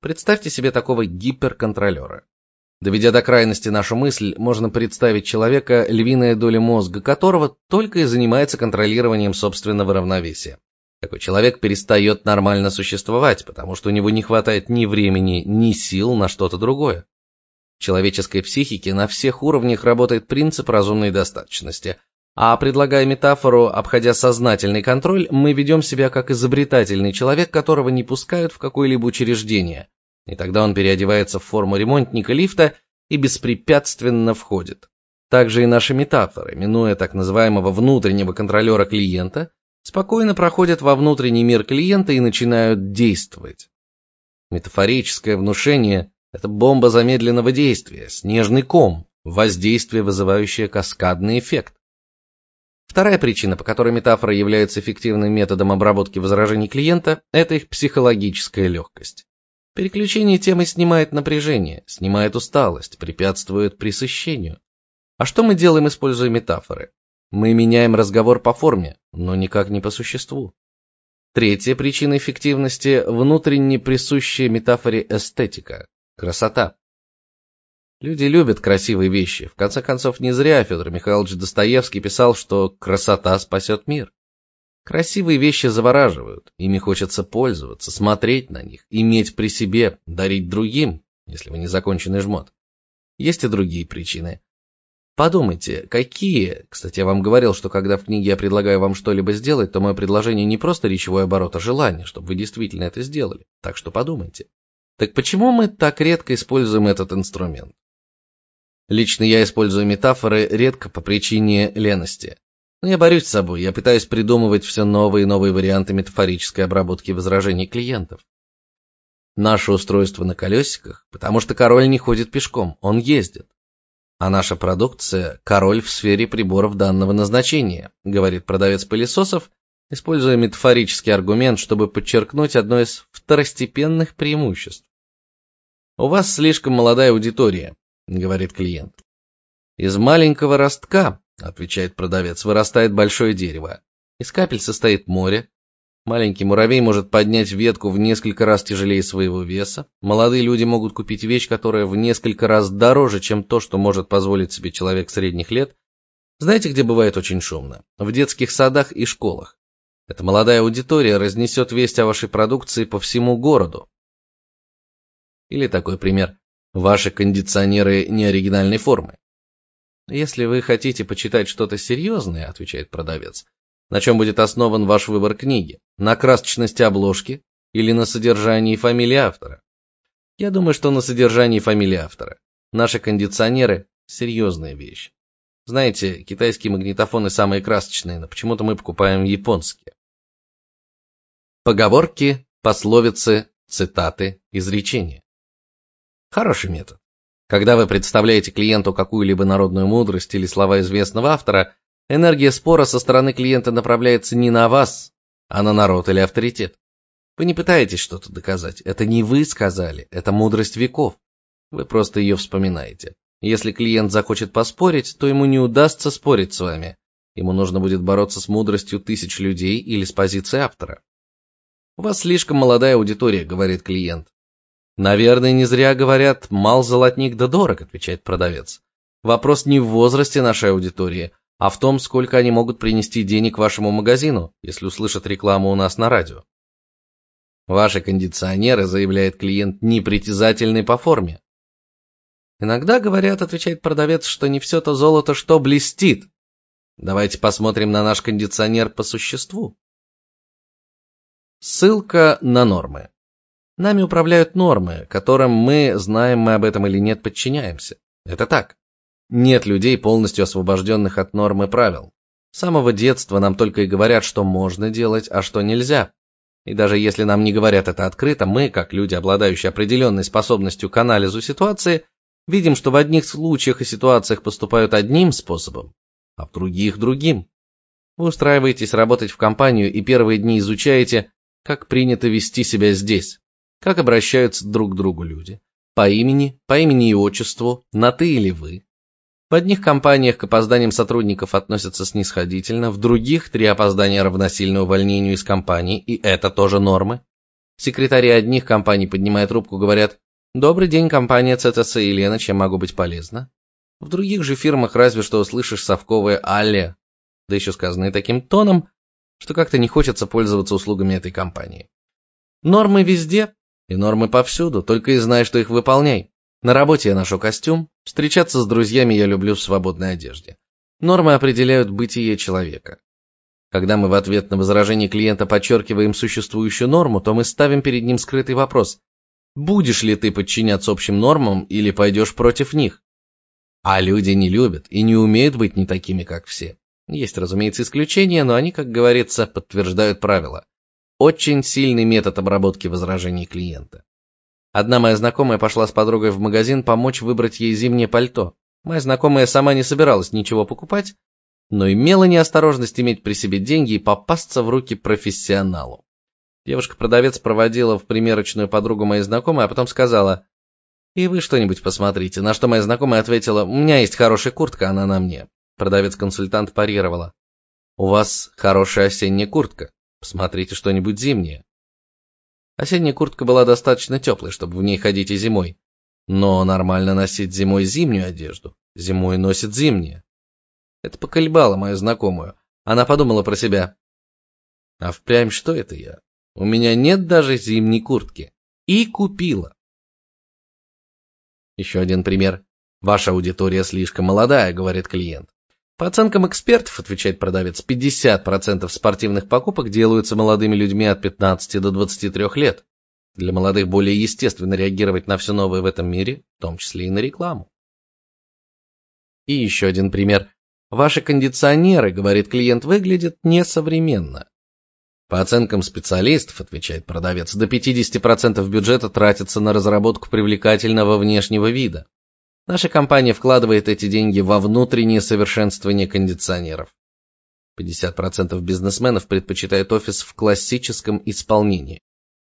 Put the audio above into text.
Представьте себе такого гиперконтролера. Доведя до крайности нашу мысль, можно представить человека, львиная доля мозга которого только и занимается контролированием собственного равновесия. Такой человек перестает нормально существовать, потому что у него не хватает ни времени, ни сил на что-то другое. В человеческой психике на всех уровнях работает принцип разумной достаточности, а предлагая метафору, обходя сознательный контроль, мы ведем себя как изобретательный человек, которого не пускают в какое-либо учреждение. И тогда он переодевается в форму ремонтника лифта и беспрепятственно входит. Также и наши метафоры, минуя так называемого внутреннего контролера клиента, спокойно проходят во внутренний мир клиента и начинают действовать. Метафорическое внушение это бомба замедленного действия, снежный ком, воздействие, вызывающее каскадный эффект. Вторая причина, по которой метафора является эффективным методом обработки возражений клиента, это их психологическая легкость. Переключение темы снимает напряжение, снимает усталость, препятствует пресыщению. А что мы делаем, используя метафоры? Мы меняем разговор по форме, но никак не по существу. Третья причина эффективности внутренне присущая метафоре эстетика красота. Люди любят красивые вещи. В конце концов, не зря Федор Михайлович Достоевский писал, что красота спасет мир. Красивые вещи завораживают, ими хочется пользоваться, смотреть на них, иметь при себе, дарить другим, если вы не законченный жмот. Есть и другие причины. Подумайте, какие... Кстати, я вам говорил, что когда в книге я предлагаю вам что-либо сделать, то мое предложение не просто речевой оборот, а желание, чтобы вы действительно это сделали. Так что подумайте. Так почему мы так редко используем этот инструмент? Лично я использую метафоры редко по причине лености. Но я борюсь с собой, я пытаюсь придумывать все новые и новые варианты метафорической обработки возражений клиентов. Наше устройство на колесиках, потому что король не ходит пешком, он ездит. А наша продукция – король в сфере приборов данного назначения, говорит продавец пылесосов, используя метафорический аргумент, чтобы подчеркнуть одно из второстепенных преимуществ. У вас слишком молодая аудитория, — говорит клиент. «Из маленького ростка, — отвечает продавец, — вырастает большое дерево. Из капель состоит море. Маленький муравей может поднять ветку в несколько раз тяжелее своего веса. Молодые люди могут купить вещь, которая в несколько раз дороже, чем то, что может позволить себе человек средних лет. Знаете, где бывает очень шумно? В детских садах и школах. Эта молодая аудитория разнесет весть о вашей продукции по всему городу. Или такой пример. Ваши кондиционеры не оригинальной формы. Если вы хотите почитать что-то серьезное, отвечает продавец, на чем будет основан ваш выбор книги? На красочности обложки или на содержании фамилии автора? Я думаю, что на содержании фамилии автора. Наши кондиционеры – серьезная вещь. Знаете, китайские магнитофоны самые красочные, но почему-то мы покупаем японские. Поговорки, пословицы, цитаты, изречения. Хороший метод. Когда вы представляете клиенту какую-либо народную мудрость или слова известного автора, энергия спора со стороны клиента направляется не на вас, а на народ или авторитет. Вы не пытаетесь что-то доказать. Это не вы сказали, это мудрость веков. Вы просто ее вспоминаете. Если клиент захочет поспорить, то ему не удастся спорить с вами. Ему нужно будет бороться с мудростью тысяч людей или с позиции автора. У вас слишком молодая аудитория, говорит клиент. Наверное, не зря говорят «мал золотник да дорог», отвечает продавец. Вопрос не в возрасте нашей аудитории, а в том, сколько они могут принести денег вашему магазину, если услышат рекламу у нас на радио. Ваши кондиционеры, заявляет клиент, непритязательны по форме. Иногда говорят, отвечает продавец, что не все то золото, что блестит. Давайте посмотрим на наш кондиционер по существу. Ссылка на нормы. Нами управляют нормы, которым мы, знаем мы об этом или нет, подчиняемся. Это так. Нет людей, полностью освобожденных от норм и правил. С самого детства нам только и говорят, что можно делать, а что нельзя. И даже если нам не говорят это открыто, мы, как люди, обладающие определенной способностью к анализу ситуации, видим, что в одних случаях и ситуациях поступают одним способом, а в других другим. Вы устраиваетесь работать в компанию и первые дни изучаете, как принято вести себя здесь. Как обращаются друг к другу люди? По имени, по имени и отчеству, на ты или вы. В одних компаниях к опозданиям сотрудников относятся снисходительно, в других три опоздания равносильно увольнению из компании, и это тоже нормы. Секретари одних компаний, поднимая трубку, говорят «Добрый день, компания ЦТС Елена, чем могу быть полезна?» В других же фирмах разве что услышишь совковое «Алле», да еще сказанное таким тоном, что как-то не хочется пользоваться услугами этой компании. Нормы везде и нормы повсюду, только и знай, что их выполняй. На работе я ношу костюм, встречаться с друзьями я люблю в свободной одежде. Нормы определяют бытие человека. Когда мы в ответ на возражение клиента подчеркиваем существующую норму, то мы ставим перед ним скрытый вопрос. Будешь ли ты подчиняться общим нормам или пойдешь против них? А люди не любят и не умеют быть не такими, как все. Есть, разумеется, исключения, но они, как говорится, подтверждают правила. Очень сильный метод обработки возражений клиента. Одна моя знакомая пошла с подругой в магазин помочь выбрать ей зимнее пальто. Моя знакомая сама не собиралась ничего покупать, но имела неосторожность иметь при себе деньги и попасться в руки профессионалу. Девушка-продавец проводила в примерочную подругу моей знакомой, а потом сказала, «И вы что-нибудь посмотрите», на что моя знакомая ответила, «У меня есть хорошая куртка, она на мне». Продавец-консультант парировала, «У вас хорошая осенняя куртка, посмотрите что-нибудь зимнее». Осенняя куртка была достаточно теплой, чтобы в ней ходить и зимой. Но нормально носить зимой зимнюю одежду. Зимой носит зимнее. Это поколебало мою знакомую. Она подумала про себя. А впрямь что это я? У меня нет даже зимней куртки. И купила. Еще один пример. Ваша аудитория слишком молодая, говорит клиент. По оценкам экспертов, отвечает продавец, 50% спортивных покупок делаются молодыми людьми от 15 до 23 лет. Для молодых более естественно реагировать на все новое в этом мире, в том числе и на рекламу. И еще один пример. Ваши кондиционеры, говорит клиент, выглядят несовременно. По оценкам специалистов, отвечает продавец, до 50% бюджета тратится на разработку привлекательного внешнего вида. Наша компания вкладывает эти деньги во внутреннее совершенствование кондиционеров. 50% бизнесменов предпочитают офис в классическом исполнении.